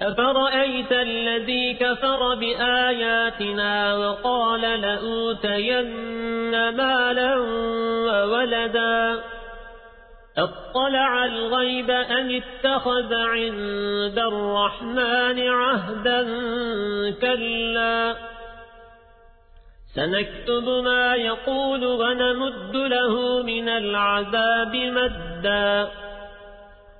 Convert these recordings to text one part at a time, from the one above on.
أفرأيت الذي كفر بآياتنا وقال لأوتين مالا وولدا اطلع الغيب أن اتخذ عند الرحمن عهدا كلا سنكتب ما يقول ونمد له من العذاب مدا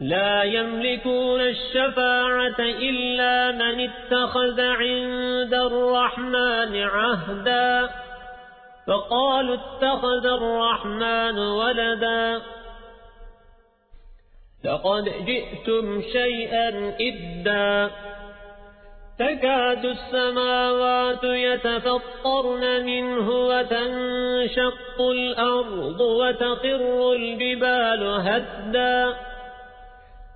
لا يملكون الشفاعة إلا من اتخذ عند الرحمن عهدا. فقالوا اتخذ الرحمن ولدا. لقد جئتم شيئا إدا. تكاد السماوات يتفطرن منه وتنشق الأرض وتقر الجبال هدا.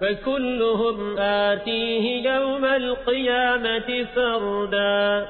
فكلهم آتيه يوم القيامة فردا.